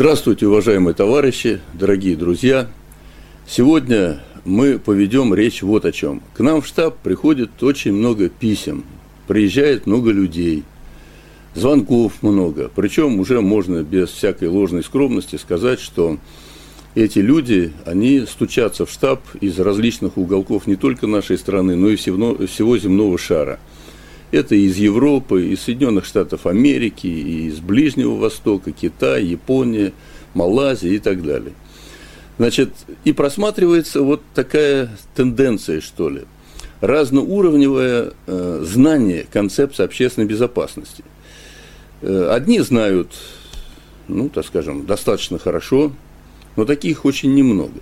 Здравствуйте, уважаемые товарищи, дорогие друзья. Сегодня мы поведем речь вот о чем. К нам в штаб приходит очень много писем, приезжает много людей, звонков много. Причем уже можно без всякой ложной скромности сказать, что эти люди, они стучатся в штаб из различных уголков не только нашей страны, но и всего земного шара – это из Европы, из Соединенных Штатов Америки, из Ближнего Востока, Китай, Япония, Малайзия и так далее. Значит, и просматривается вот такая тенденция, что ли, разноуровневое э, знание концепции общественной безопасности. Э, одни знают, ну, так скажем, достаточно хорошо, но таких очень немного.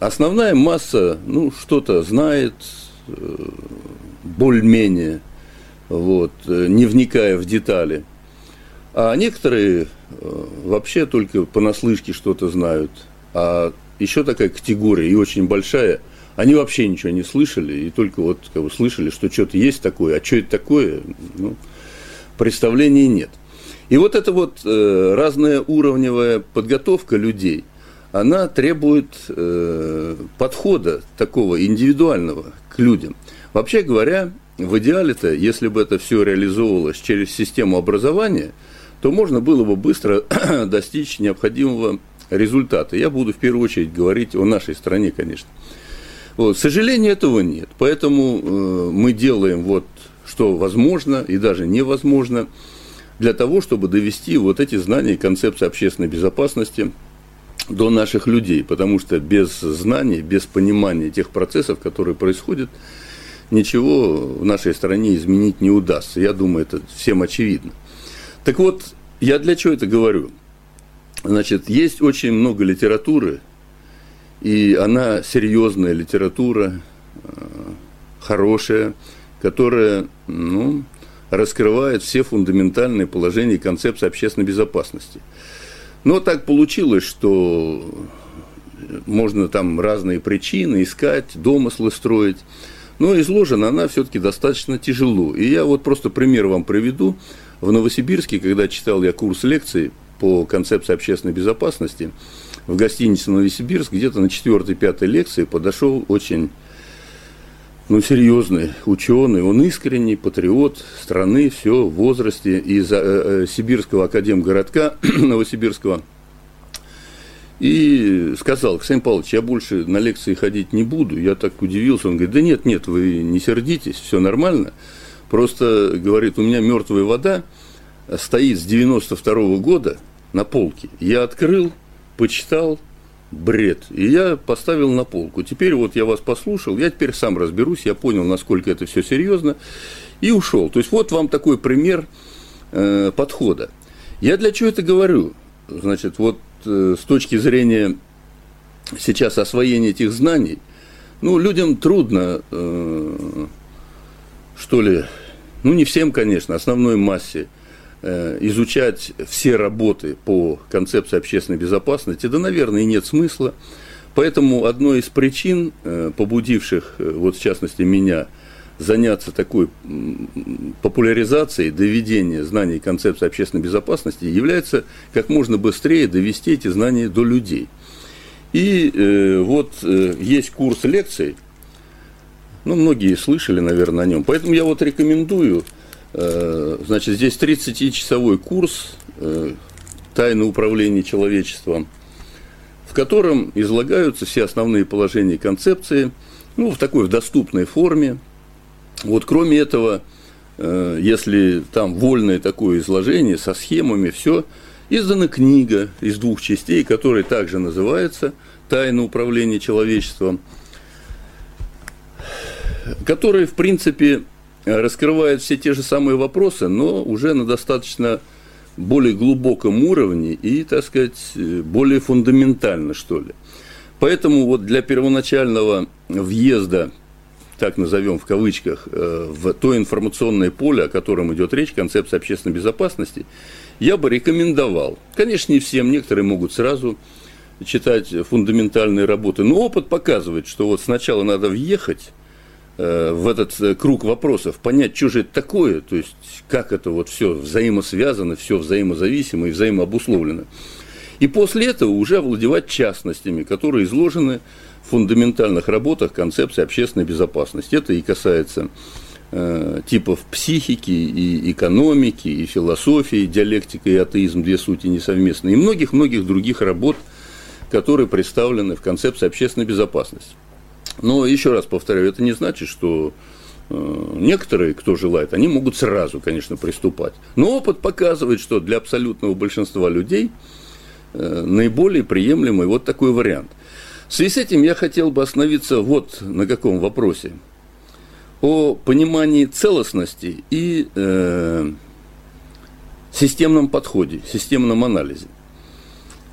Основная масса, ну, что-то знает, э, более-менее, вот, э, не вникая в детали. А некоторые э, вообще только понаслышке что-то знают. А еще такая категория, и очень большая, они вообще ничего не слышали, и только вот как бы, слышали, что что-то есть такое, а что это такое, ну, представления нет. И вот эта вот э, разная уровневая подготовка людей, она требует э, подхода такого индивидуального к людям – Вообще говоря, в идеале-то, если бы это все реализовывалось через систему образования, то можно было бы быстро достичь необходимого результата. Я буду в первую очередь говорить о нашей стране, конечно. Вот. К сожалению, этого нет. Поэтому э, мы делаем вот что возможно и даже невозможно для того, чтобы довести вот эти знания и концепции общественной безопасности до наших людей. Потому что без знаний, без понимания тех процессов, которые происходят, ничего в нашей стране изменить не удастся. Я думаю, это всем очевидно. Так вот, я для чего это говорю? Значит, есть очень много литературы, и она серьезная литература, э, хорошая, которая ну, раскрывает все фундаментальные положения и концепции общественной безопасности. Но так получилось, что можно там разные причины искать, домыслы строить. Но изложена она все-таки достаточно тяжело. И я вот просто пример вам приведу. В Новосибирске, когда читал я курс лекций по концепции общественной безопасности, в гостинице Новосибирск, где-то на 4-5 лекции подошел очень ну, серьезный ученый, он искренний, патриот страны, все в возрасте из э, э, Сибирского академгородка Новосибирского – и сказал, Ксения Павлович, я больше на лекции ходить не буду. Я так удивился. Он говорит, да нет, нет, вы не сердитесь, все нормально. Просто, говорит, у меня мертвая вода стоит с 92 -го года на полке. Я открыл, почитал, бред. И я поставил на полку. Теперь вот я вас послушал, я теперь сам разберусь, я понял, насколько это все серьезно, и ушел. То есть вот вам такой пример э, подхода. Я для чего это говорю? Значит, вот с точки зрения сейчас освоения этих знаний, ну, людям трудно, э, что ли, ну, не всем, конечно, основной массе, э, изучать все работы по концепции общественной безопасности, да, наверное, и нет смысла. Поэтому одной из причин, э, побудивших, э, вот в частности, меня – заняться такой популяризацией, доведения знаний концепции общественной безопасности является как можно быстрее довести эти знания до людей. И э, вот э, есть курс лекций, ну, многие слышали, наверное, о нем, поэтому я вот рекомендую, э, значит, здесь 30-часовой курс э, «Тайны управления человечеством», в котором излагаются все основные положения концепции, ну, в такой в доступной форме, вот кроме этого, э, если там вольное такое изложение со схемами, все, издана книга из двух частей, которая также называется «Тайна управления человечеством», которая, в принципе, раскрывает все те же самые вопросы, но уже на достаточно более глубоком уровне и, так сказать, более фундаментально, что ли. Поэтому вот для первоначального въезда так назовем в кавычках, э, в то информационное поле, о котором идет речь, концепция общественной безопасности, я бы рекомендовал. Конечно, не всем, некоторые могут сразу читать фундаментальные работы, но опыт показывает, что вот сначала надо въехать э, в этот э, круг вопросов, понять, что же это такое, то есть как это вот все взаимосвязано, все взаимозависимо и взаимообусловлено. И после этого уже овладевать частностями, которые изложены фундаментальных работах концепции общественной безопасности. Это и касается э, типов психики, и экономики, и философии, диалектика и атеизм, две сути несовместные, и многих-многих других работ, которые представлены в концепции общественной безопасности. Но еще раз повторяю, это не значит, что э, некоторые, кто желает, они могут сразу, конечно, приступать. Но опыт показывает, что для абсолютного большинства людей э, наиболее приемлемый вот такой вариант. В связи с этим я хотел бы остановиться вот на каком вопросе. О понимании целостности и э, системном подходе, системном анализе.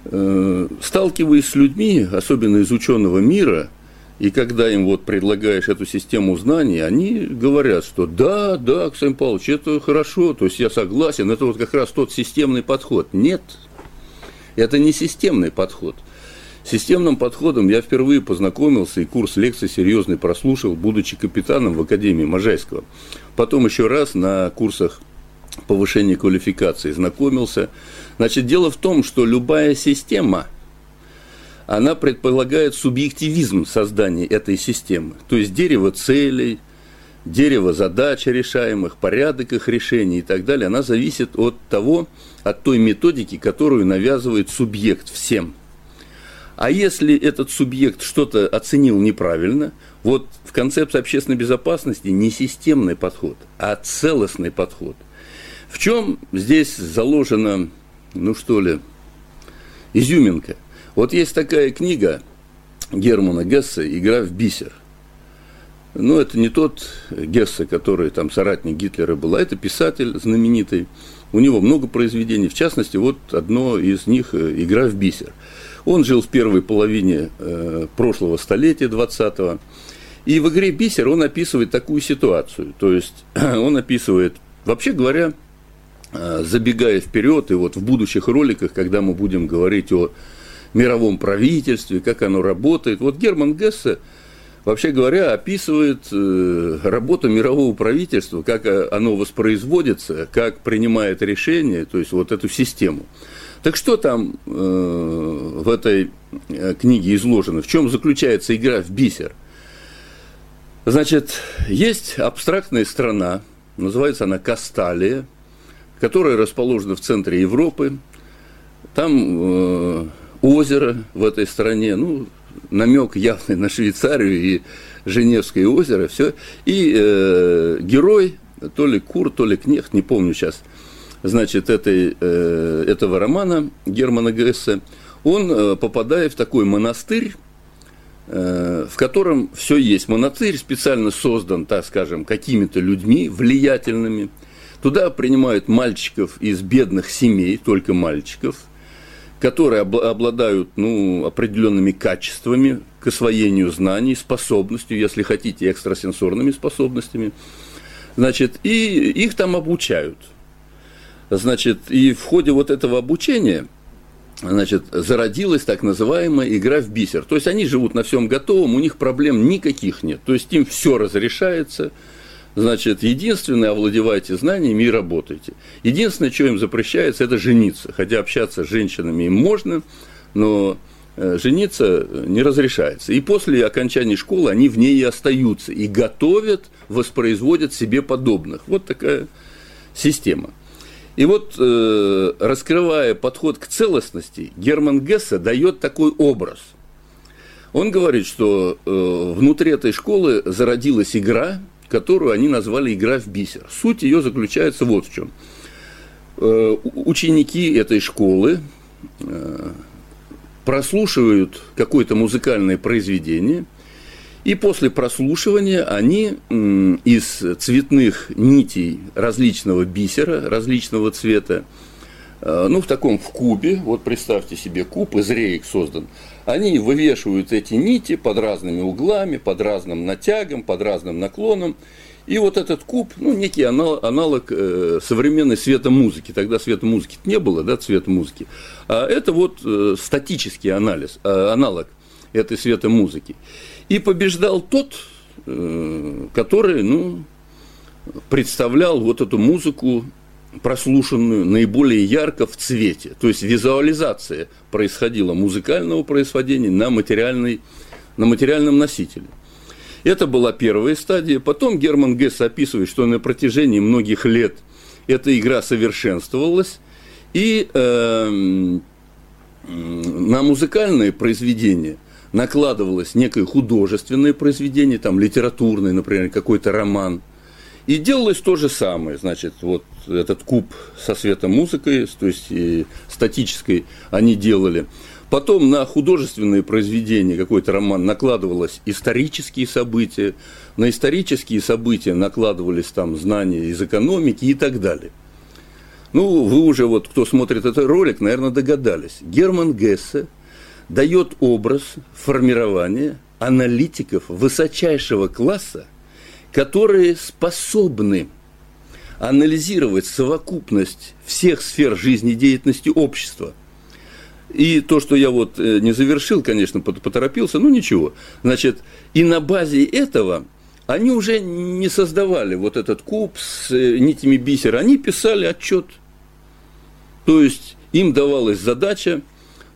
Э, сталкиваясь с людьми, особенно из ученого мира – и когда им вот предлагаешь эту систему знаний, они говорят, что да, да, Ксен Павлович, это хорошо, то есть я согласен, это вот как раз тот системный подход. Нет, это не системный подход. Системным подходом я впервые познакомился и курс лекций серьезный прослушал, будучи капитаном в Академии Можайского. Потом еще раз на курсах повышения квалификации знакомился. Значит, дело в том, что любая система – она предполагает субъективизм создания этой системы. То есть дерево целей, дерево задач решаемых, порядок их решений и так далее, она зависит от того, от той методики, которую навязывает субъект всем. А если этот субъект что-то оценил неправильно, вот в концепции общественной безопасности не системный подход, а целостный подход. В чем здесь заложена, ну что ли, изюминка? Вот есть такая книга Германа Гесса «Игра в бисер». Ну, это не тот Гессе, который там соратник Гитлера был, а это писатель знаменитый. У него много произведений, в частности, вот одно из них «Игра в бисер». Он жил в первой половине э, прошлого столетия, 20-го, и в игре «Бисер» он описывает такую ситуацию. То есть он описывает, вообще говоря, э, забегая вперед, и вот в будущих роликах, когда мы будем говорить о мировом правительстве, как оно работает. Вот Герман Гессе, вообще говоря, описывает э, работу мирового правительства, как э, оно воспроизводится, как принимает решения, то есть вот эту систему. Так что там э, в этой книге изложено? В чем заключается игра в бисер? Значит, есть абстрактная страна, называется она Касталия, которая расположена в центре Европы. Там озеро в этой стране, ну, намек явный на Швейцарию и Женевское озеро, все. И э, герой, то ли Кур, то ли Кнехт, не помню сейчас, значит, этой, э, этого романа Германа Гессе, он э, попадает в такой монастырь, э, в котором все есть. Монастырь специально создан, так скажем, какими-то людьми влиятельными. Туда принимают мальчиков из бедных семей, только мальчиков – которые обладают ну, определенными качествами к освоению знаний, способностью, если хотите, экстрасенсорными способностями. Значит, и их там обучают. Значит, и в ходе вот этого обучения значит, зародилась так называемая игра в бисер. То есть они живут на всем готовом, у них проблем никаких нет. То есть им все разрешается – Значит, единственное, овладевайте знаниями и работайте. Единственное, что им запрещается, это жениться. Хотя общаться с женщинами им можно, но э, жениться не разрешается. И после окончания школы они в ней и остаются, и готовят, воспроизводят себе подобных. Вот такая система. И вот, э, раскрывая подход к целостности, Герман Гессе дает такой образ. Он говорит, что э, внутри этой школы зародилась игра, которую они назвали «Игра в бисер». Суть ее заключается вот в чем. Э, ученики этой школы прослушивают какое-то музыкальное произведение, и после прослушивания они из цветных нитей различного бисера, различного цвета, э, ну, в таком в кубе, вот представьте себе куб, из реек создан, они вывешивают эти нити под разными углами, под разным натягом, под разным наклоном. И вот этот куб, ну, некий аналог э, современной светомузыки. Тогда светомузыки не было, да, цветомузыки. А это вот э, статический анализ, аналог этой светомузыки. И побеждал тот, э, который, ну, представлял вот эту музыку прослушанную наиболее ярко в цвете. То есть визуализация происходила музыкального произведения на, материальной, на материальном носителе. Это была первая стадия. Потом Герман Гесс описывает, что на протяжении многих лет эта игра совершенствовалась, и э, на музыкальные произведения накладывалось некое художественное произведение, там литературное, например, какой-то роман. И делалось то же самое, значит, вот этот куб со светомузыкой, то есть статической они делали. Потом на художественные произведения, какой-то роман, накладывалось исторические события, на исторические события накладывались там знания из экономики и так далее. Ну, вы уже, вот кто смотрит этот ролик, наверное, догадались. Герман Гессе дает образ формирования аналитиков высочайшего класса, которые способны анализировать совокупность всех сфер жизнедеятельности общества – и то, что я вот э, не завершил, конечно, поторопился, ну ничего. Значит, и на базе этого они уже не создавали вот этот куб с э, нитями бисера, они писали отчет. То есть им давалась задача,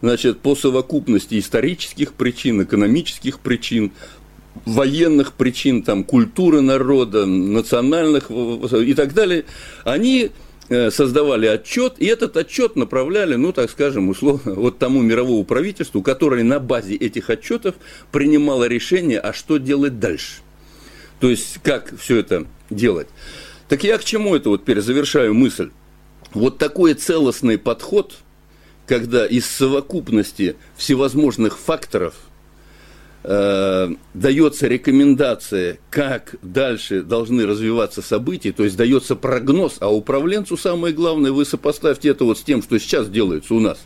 значит, по совокупности исторических причин, экономических причин, военных причин, там, культуры народа, национальных и так далее, они Э, создавали отчет, и этот отчет направляли, ну, так скажем, условно, вот тому мировому правительству, которое на базе этих отчетов принимало решение, а что делать дальше. То есть, как все это делать. Так я к чему это вот перезавершаю мысль? Вот такой целостный подход, когда из совокупности всевозможных факторов – э, дается рекомендация, как дальше должны развиваться события, то есть дается прогноз, а управленцу самое главное, вы сопоставьте это вот с тем, что сейчас делается у нас.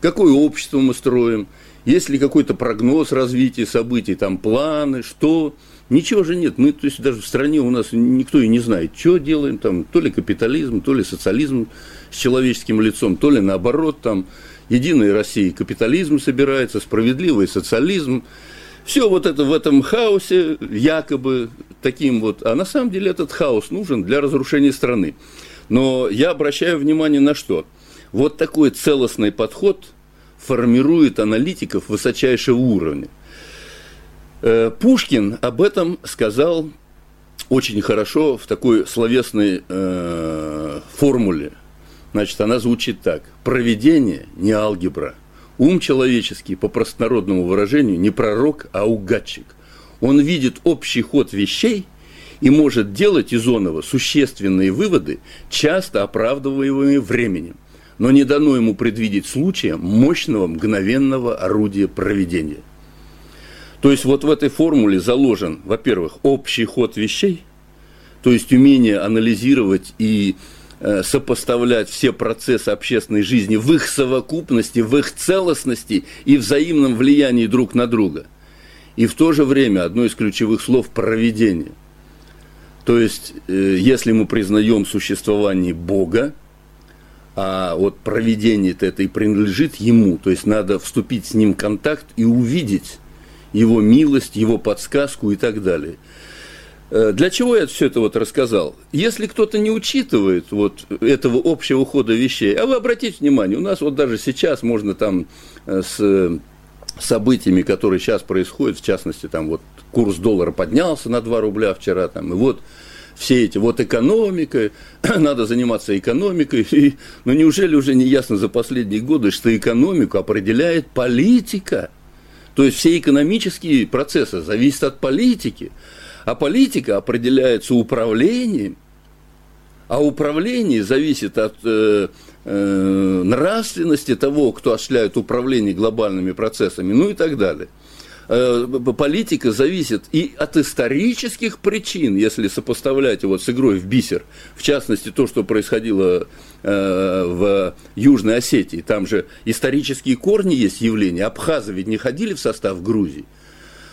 Какое общество мы строим, есть ли какой-то прогноз развития событий, там планы, что, Ничего же нет. Мы, то есть, даже в стране у нас никто и не знает, что делаем, там, то ли капитализм, то ли социализм с человеческим лицом, то ли наоборот, там, Единая Россия капитализм собирается, справедливый социализм. Все вот это в этом хаосе, якобы таким вот, а на самом деле этот хаос нужен для разрушения страны. Но я обращаю внимание на что? Вот такой целостный подход формирует аналитиков высочайшего уровня. Э, Пушкин об этом сказал очень хорошо в такой словесной э, формуле – Значит, она звучит так. Проведение не алгебра. Ум человеческий, по простонародному выражению, не пророк, а угадчик. Он видит общий ход вещей и может делать из оного существенные выводы, часто оправдываемые временем. Но не дано ему предвидеть случая мощного мгновенного орудия проведения. То есть вот в этой формуле заложен, во-первых, общий ход вещей, то есть умение анализировать и Э, сопоставлять все процессы общественной жизни в их совокупности, в их целостности и взаимном влиянии друг на друга. И в то же время одно из ключевых слов – проведение. То есть, э, если мы признаем существование Бога, а вот проведение-то это и принадлежит Ему, то есть надо вступить с Ним в контакт и увидеть Его милость, Его подсказку и так далее – Э, для чего я все это вот рассказал? Если кто-то не учитывает вот этого общего хода вещей, а вы обратите внимание, у нас вот даже сейчас можно там э, с событиями, которые сейчас происходят, в частности, там вот курс доллара поднялся на 2 рубля вчера, там, и вот все эти, вот экономика, надо заниматься экономикой, и, ну неужели уже не ясно за последние годы, что экономику определяет политика, то есть все экономические процессы зависят от политики, а политика определяется управлением, а управление зависит от э, э, нравственности того, кто осуществляет управление глобальными процессами, ну и так далее. Э, политика зависит и от исторических причин, если сопоставлять его с игрой в бисер, в частности, то, что происходило э, в Южной Осетии, там же исторические корни есть явления, абхазы ведь не ходили в состав Грузии,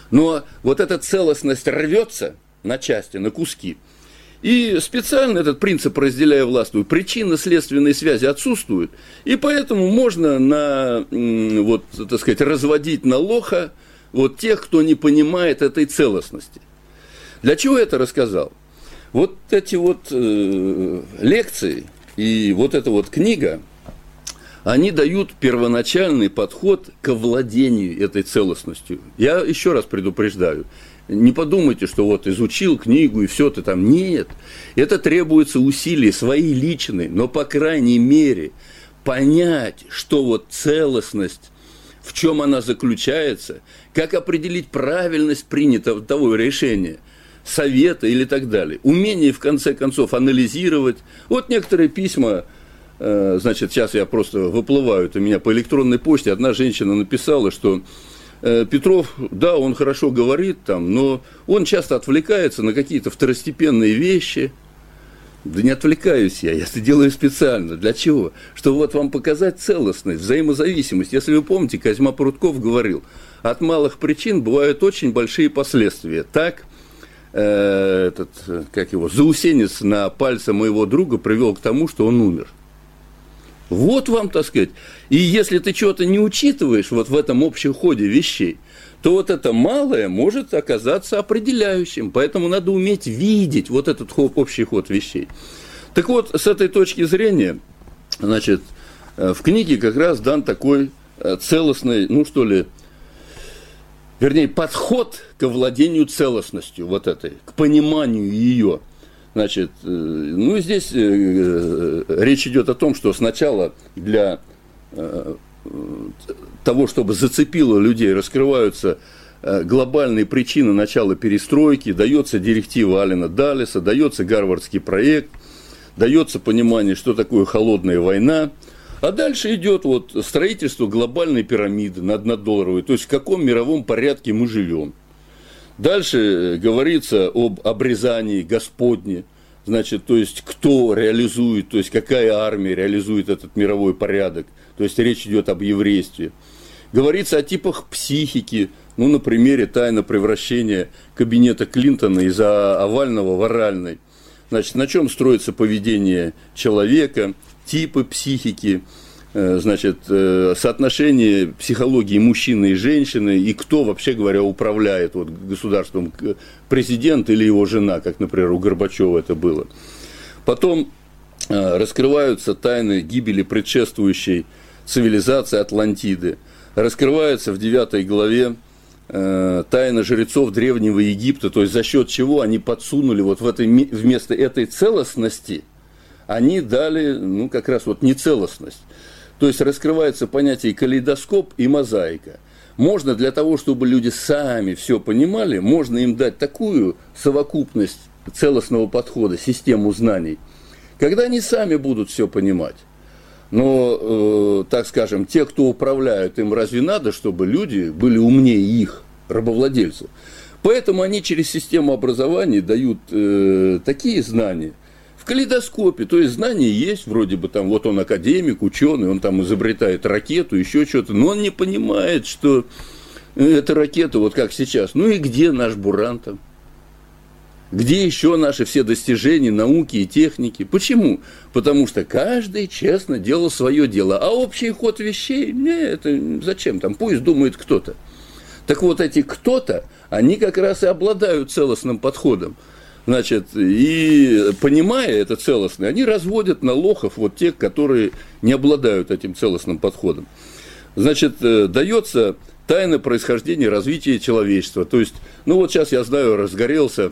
но вот эта целостность рвется на части, на куски. И специально этот принцип разделяя властвует. Причинно-следственные связи отсутствуют. И поэтому можно на, вот, так сказать, разводить на лоха вот тех, кто не понимает этой целостности. Для чего я это рассказал? Вот эти вот э, лекции и вот эта вот книга, они дают первоначальный подход к владению этой целостностью. Я еще раз предупреждаю, не подумайте, что вот изучил книгу и все ты там. Нет, это требуется усилий свои личные, но по крайней мере понять, что вот целостность в чем она заключается, как определить правильность принятого того решения, совета или так далее. Умение, в конце концов, анализировать. Вот некоторые письма, э, значит, сейчас я просто выплываю, у меня по электронной почте одна женщина написала, что э, Петров, да, он хорошо говорит там, но он часто отвлекается на какие-то второстепенные вещи – да не отвлекаюсь я, я это делаю специально. Для чего? Чтобы вот вам показать целостность, взаимозависимость. Если вы помните, Козьма Прутков говорил, от малых причин бывают очень большие последствия. Так, э, этот, как его, заусенец на пальце моего друга привел к тому, что он умер. Вот вам, так сказать. И если ты чего-то не учитываешь вот в этом общем ходе вещей, то вот это малое может оказаться определяющим. Поэтому надо уметь видеть вот этот общий ход вещей. Так вот, с этой точки зрения, значит, э, в книге как раз дан такой э, целостный, ну что ли, вернее, подход к владению целостностью вот этой, к пониманию ее. Значит, э, ну здесь речь идет о том, что сначала для того, чтобы зацепило людей, раскрываются э, глобальные причины начала перестройки, дается директива Алина Далиса, дается гарвардский проект, дается понимание, что такое холодная война, а дальше идет вот строительство глобальной пирамиды на однодолларовой, то есть в каком мировом порядке мы живем. Дальше э, говорится об обрезании Господне, значит, то есть кто реализует, то есть какая армия реализует этот мировой порядок, то есть речь идет об еврействе. Говорится о типах психики, ну, на примере тайна превращения кабинета Клинтона из овального в оральный. Значит, на чем строится поведение человека, типы психики, значит, э, соотношение психологии мужчины и женщины, и кто, вообще говоря, управляет вот, государством, президент или его жена, как, например, у Горбачева это было. Потом э, раскрываются тайны гибели предшествующей цивилизации Атлантиды – раскрывается в 9 главе э, тайна жрецов Древнего Египта, то есть за счет чего они подсунули вот в этой, вместо этой целостности, они дали, ну, как раз вот нецелостность. То есть раскрывается понятие калейдоскоп и мозаика. Можно для того, чтобы люди сами все понимали, можно им дать такую совокупность целостного подхода, систему знаний, когда они сами будут все понимать. Но, э, так скажем, те, кто управляют, им разве надо, чтобы люди были умнее их, рабовладельцев? Поэтому они через систему образования дают э, такие знания в калейдоскопе. То есть знания есть, вроде бы там, вот он академик, ученый, он там изобретает ракету, еще что-то, но он не понимает, что эта ракета, вот как сейчас, ну и где наш Буран там? Где еще наши все достижения науки и техники? Почему? Потому что каждый честно делал свое дело. А общий ход вещей, не, это зачем там, пусть думает кто-то. Так вот, эти кто-то, они как раз и обладают целостным подходом. Значит, и понимая это целостное, они разводят на лохов вот тех, которые не обладают этим целостным подходом. Значит, э, дается тайна происхождения развития человечества. То есть, ну вот сейчас я знаю, разгорелся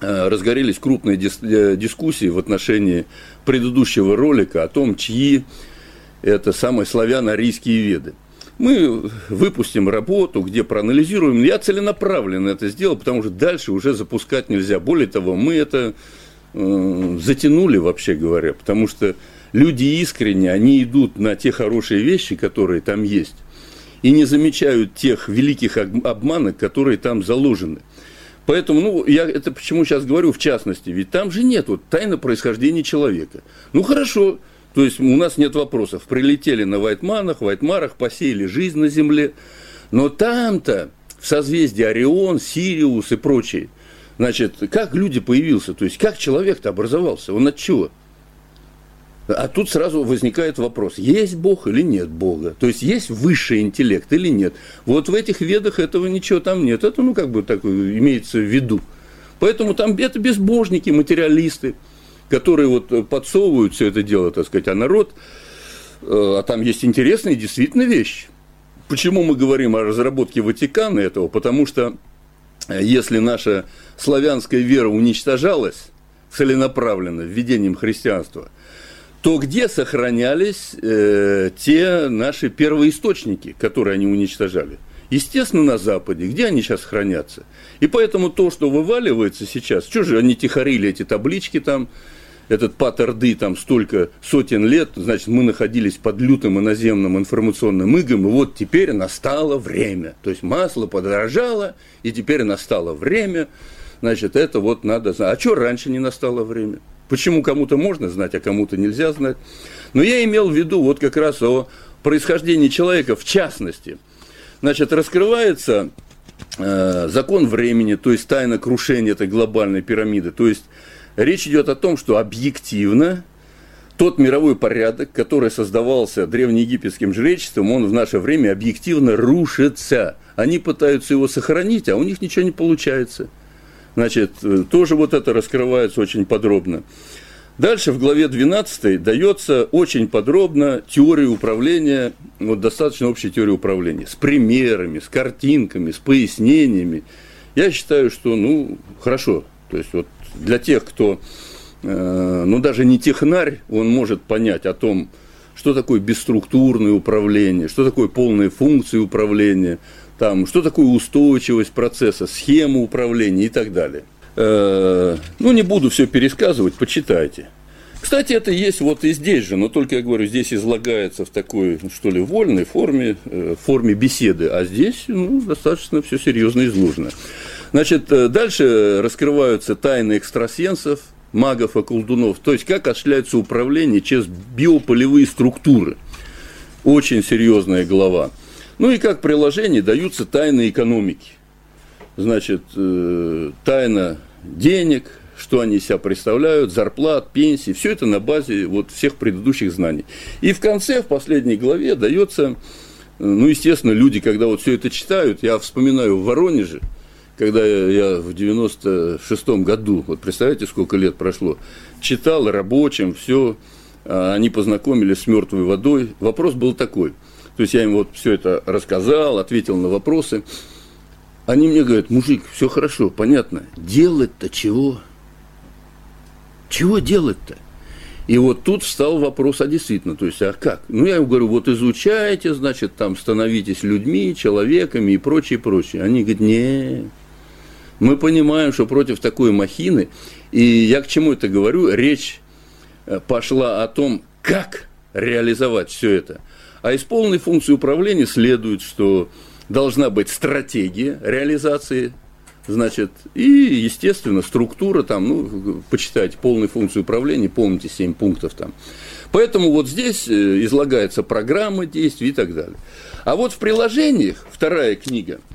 Э, разгорелись крупные дис э, дискуссии в отношении предыдущего ролика о том, чьи это самые славяно-арийские веды. Мы выпустим работу, где проанализируем. Я целенаправленно это сделал, потому что дальше уже запускать нельзя. Более того, мы это э, затянули, вообще говоря, потому что люди искренне, они идут на те хорошие вещи, которые там есть, и не замечают тех великих обманок, которые там заложены. Поэтому, ну, я это почему сейчас говорю в частности, ведь там же нет вот тайны происхождения человека. Ну, хорошо, то есть у нас нет вопросов. Прилетели на Вайтманах, Вайтмарах, посеяли жизнь на Земле. Но там-то, в созвездии Орион, Сириус и прочие, значит, как люди появился, то есть как человек-то образовался, он от чего? А тут сразу возникает вопрос, есть Бог или нет Бога? То есть есть высший интеллект или нет? Вот в этих ведах этого ничего там нет. Это, ну, как бы так имеется в виду. Поэтому там это безбожники, материалисты, которые вот подсовывают все это дело, так сказать, а народ, э, а там есть интересные действительно вещи. Почему мы говорим о разработке Ватикана этого? Потому что э, если наша славянская вера уничтожалась целенаправленно введением христианства, то где сохранялись э, те наши первоисточники, которые они уничтожали? Естественно, на Западе. Где они сейчас хранятся? И поэтому то, что вываливается сейчас, что же они тихорили эти таблички там, этот паттерды там столько сотен лет, значит, мы находились под лютым иноземным информационным игом, и вот теперь настало время. То есть масло подорожало, и теперь настало время, значит, это вот надо знать. А что раньше не настало время? Почему кому-то можно знать, а кому-то нельзя знать? Но я имел в виду вот как раз о происхождении человека в частности. Значит, раскрывается э, закон времени, то есть тайна крушения этой глобальной пирамиды. То есть Речь идет о том, что объективно тот мировой порядок, который создавался древнеегипетским жречеством, он в наше время объективно рушится. Они пытаются его сохранить, а у них ничего не получается. Значит, э, тоже вот это раскрывается очень подробно. Дальше в главе 12 дается очень подробно теория управления, вот достаточно общая теория управления, с примерами, с картинками, с пояснениями. Я считаю, что, ну, хорошо, то есть вот для тех, кто, э, ну, даже не технарь, он может понять о том, что такое бесструктурное управление, что такое полные функции управления, там, что такое устойчивость процесса, схема управления и так далее. Э, ну, не буду все пересказывать, почитайте. Кстати, это есть вот и здесь же, но только, я говорю, здесь излагается в такой, ну, что ли, вольной форме, э, форме беседы, а здесь ну, достаточно все серьезно изложено. Значит, э, дальше раскрываются тайны экстрасенсов, магов и колдунов, то есть как осуществляется управление через биополевые структуры. Очень серьезная глава. Ну и как приложение даются тайны экономики. Значит, э, тайна денег, что они себя представляют, зарплат, пенсии, все это на базе вот всех предыдущих знаний. И в конце, в последней главе дается, э, ну, естественно, люди, когда вот все это читают, я вспоминаю в Воронеже – когда я в 96-м году, вот представляете, сколько лет прошло, читал рабочим, все, а, они познакомились с мертвой водой. Вопрос был такой. То есть я им вот все это рассказал, ответил на вопросы. Они мне говорят, мужик, все хорошо, понятно. Делать-то чего? Чего делать-то? И вот тут встал вопрос, а действительно, то есть, а как? Ну, я им говорю, вот изучайте, значит, там, становитесь людьми, человеками и прочее, прочее. Они говорят, не, мы понимаем, что против такой махины, и я к чему это говорю, речь э, пошла о том, как реализовать все это. А из полной функции управления следует, что должна быть стратегия реализации, значит, и, естественно, структура там, ну, почитайте полную функцию управления, помните 7 пунктов там. Поэтому вот здесь э, излагается программа действий и так далее. А вот в приложениях, вторая книга –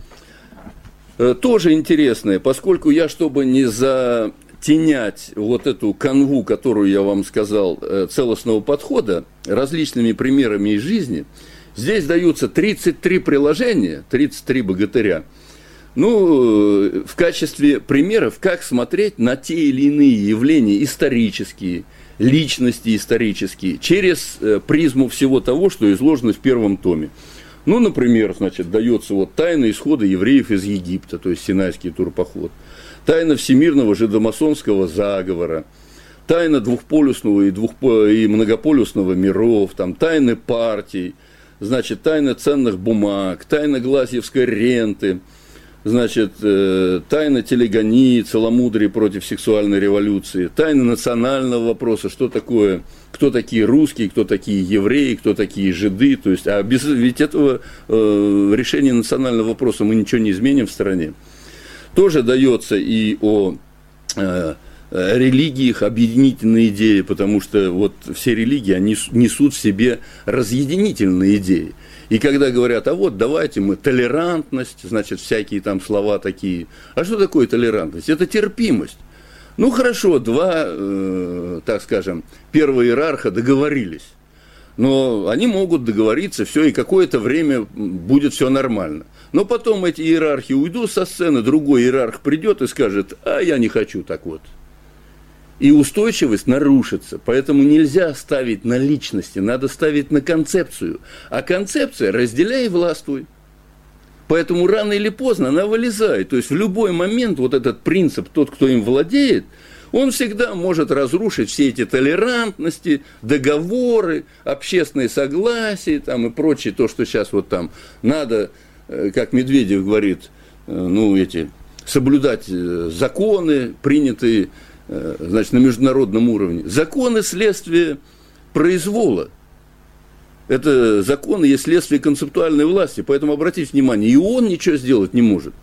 тоже интересное, поскольку я, чтобы не затенять вот эту канву, которую я вам сказал, э, целостного подхода, различными примерами из жизни, здесь даются 33 приложения, 33 богатыря, ну, э, в качестве примеров, как смотреть на те или иные явления исторические, личности исторические, через призму всего того, что изложено в первом томе. Ну, например, значит, дается вот тайна исхода евреев из Египта, то есть Синайский турпоход, тайна всемирного жидомасонского заговора, тайна двухполюсного и, двух, и многополюсного миров, там, тайны партий, значит, тайна ценных бумаг, тайна Глазьевской ренты – значит, э, тайна телегонии, целомудрие против сексуальной революции, тайна национального вопроса, что такое, кто такие русские, кто такие евреи, кто такие жиды, то есть, а без ведь этого э, решения национального вопроса мы ничего не изменим в стране. Тоже дается и о э, религиях объединительные идеи, потому что вот все религии, они несут в себе разъединительные идеи. И когда говорят, а вот давайте мы толерантность, значит, всякие там слова такие. А что такое толерантность? Это терпимость. Ну хорошо, два, э, так скажем, первого иерарха договорились. но они могут договориться, все, и какое-то время будет все нормально. Но потом эти иерархи уйдут со сцены, другой иерарх придет и скажет, а я не хочу так вот. И устойчивость нарушится. Поэтому нельзя ставить на личности, надо ставить на концепцию. А концепция – разделяй и властвуй. Поэтому рано или поздно она вылезает. То есть в любой момент вот этот принцип, тот, кто им владеет, он всегда может разрушить все эти толерантности, договоры, общественные согласия там, и прочее, то, что сейчас вот там надо Э, как Медведев говорит, э, ну, эти, соблюдать э, законы, принятые, значит, на международном уровне. Законы следствие произвола. Это законы есть следствие концептуальной власти, поэтому обратите внимание, и он ничего сделать не может.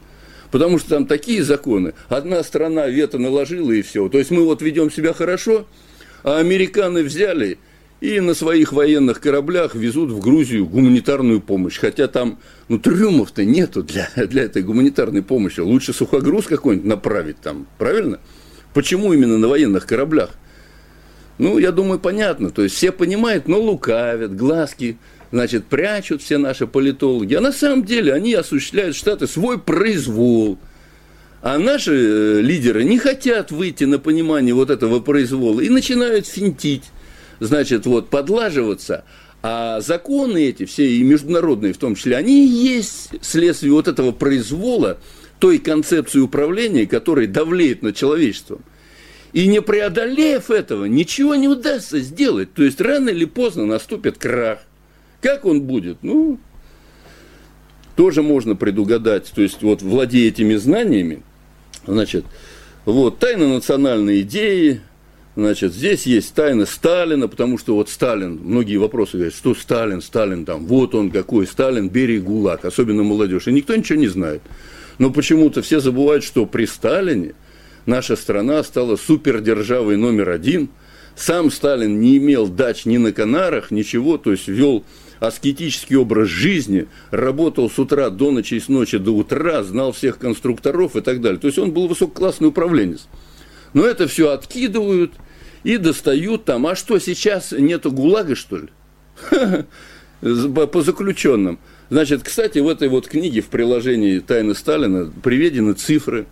Потому что там такие законы, одна страна вето наложила и все. То есть мы вот ведем себя хорошо, а американцы взяли и на своих военных кораблях везут в Грузию гуманитарную помощь. Хотя там, ну, трюмов-то нету для, для этой гуманитарной помощи. Лучше сухогруз какой-нибудь направить там, правильно? Почему именно на военных кораблях? Ну, я думаю, понятно. То есть все понимают, но лукавят, глазки, значит, прячут все наши политологи. А на самом деле они осуществляют Штаты свой произвол. А наши э, лидеры не хотят выйти на понимание вот этого произвола и начинают финтить значит, вот, подлаживаться, а законы эти, все и международные в том числе, они и есть следствие вот этого произвола, той концепции управления, которая давлеет над человечеством. И не преодолев этого, ничего не удастся сделать. То есть рано или поздно наступит крах. Как он будет? Ну, тоже можно предугадать. То есть вот владея этими знаниями, значит, вот, тайна национальной идеи, Значит, здесь есть тайна Сталина, потому что вот Сталин, многие вопросы говорят, что Сталин, Сталин там, вот он какой, Сталин, Берия, ГУЛАГ, особенно молодежь, и никто ничего не знает. Но почему-то все забывают, что при Сталине наша страна стала супердержавой номер один. Сам Сталин не имел дач ни на Канарах, ничего, то есть вел аскетический образ жизни, работал с утра до ночи и с ночи до утра, знал всех конструкторов и так далее. То есть он был высококлассный управленец. Но это все откидывают и достают там. А что, сейчас нету ГУЛАГа, что ли? По заключенным. Значит, кстати, в этой вот книге, в приложении «Тайны Сталина» приведены цифры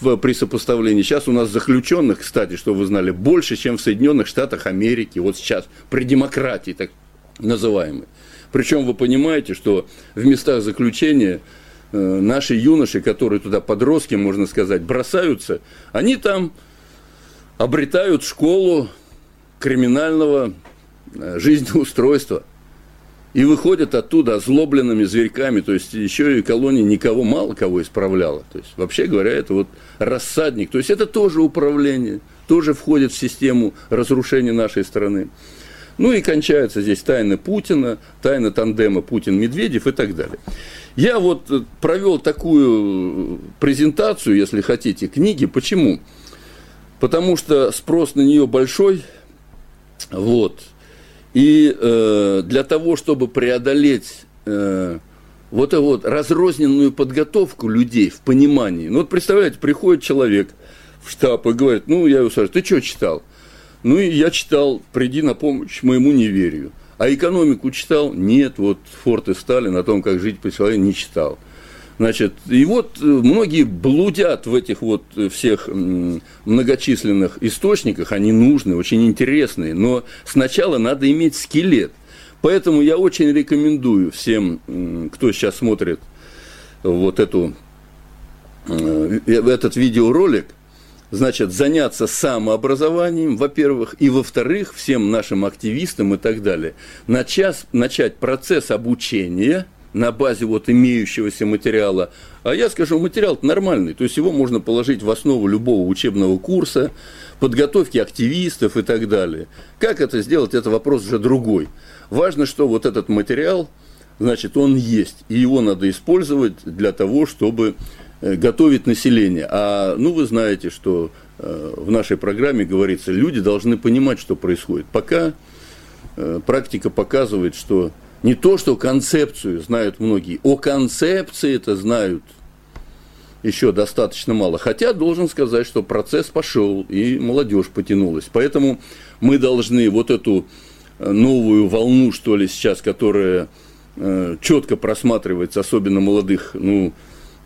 в, при сопоставлении. Сейчас у нас заключенных, кстати, что вы знали, больше, чем в Соединенных Штатах Америки. Вот сейчас, при демократии так называемой. Причем вы понимаете, что в местах заключения э, наши юноши, которые туда подростки, можно сказать, бросаются, они там обретают школу криминального э, жизнеустройства и выходят оттуда озлобленными зверьками, то есть еще и колония никого, мало кого исправляла. То есть, вообще говоря, это вот рассадник, то есть это тоже управление, тоже входит в систему разрушения нашей страны. Ну и кончается здесь тайна Путина, тайна тандема Путин-Медведев и так далее. Я вот э, провел такую презентацию, если хотите, книги. Почему? потому что спрос на нее большой, вот. И э, для того, чтобы преодолеть э, вот эту вот разрозненную подготовку людей в понимании, ну вот представляете, приходит человек в штаб и говорит, ну я его спрашиваю, ты что читал? Ну и я читал «Приди на помощь моему неверию». А экономику читал? Нет, вот Форд и Сталин о том, как жить по человеку, не читал. Значит, и вот э, многие блудят в этих вот э, всех многочисленных источниках, они нужны, очень интересные, но сначала надо иметь скелет. Поэтому я очень рекомендую всем, кто сейчас смотрит вот эту, э, этот видеоролик, значит, заняться самообразованием, во-первых, и во-вторых, всем нашим активистам и так далее, начать, начать процесс обучения – на базе вот имеющегося материала. А я скажу, материал нормальный, то есть его можно положить в основу любого учебного курса, подготовки активистов и так далее. Как это сделать, это вопрос уже другой. Важно, что вот этот материал, значит, он есть, и его надо использовать для того, чтобы э, готовить население. А, ну, вы знаете, что э, в нашей программе говорится, люди должны понимать, что происходит. Пока э, практика показывает, что не то, что концепцию знают многие, о концепции это знают еще достаточно мало. Хотя должен сказать, что процесс пошел, и молодежь потянулась. Поэтому мы должны вот эту новую волну, что ли, сейчас, которая э, четко просматривается, особенно молодых, ну,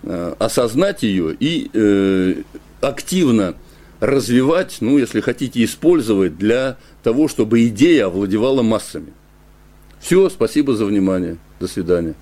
э, осознать ее и э, активно развивать, ну, если хотите, использовать для того, чтобы идея овладевала массами. Все, спасибо за внимание. До свидания.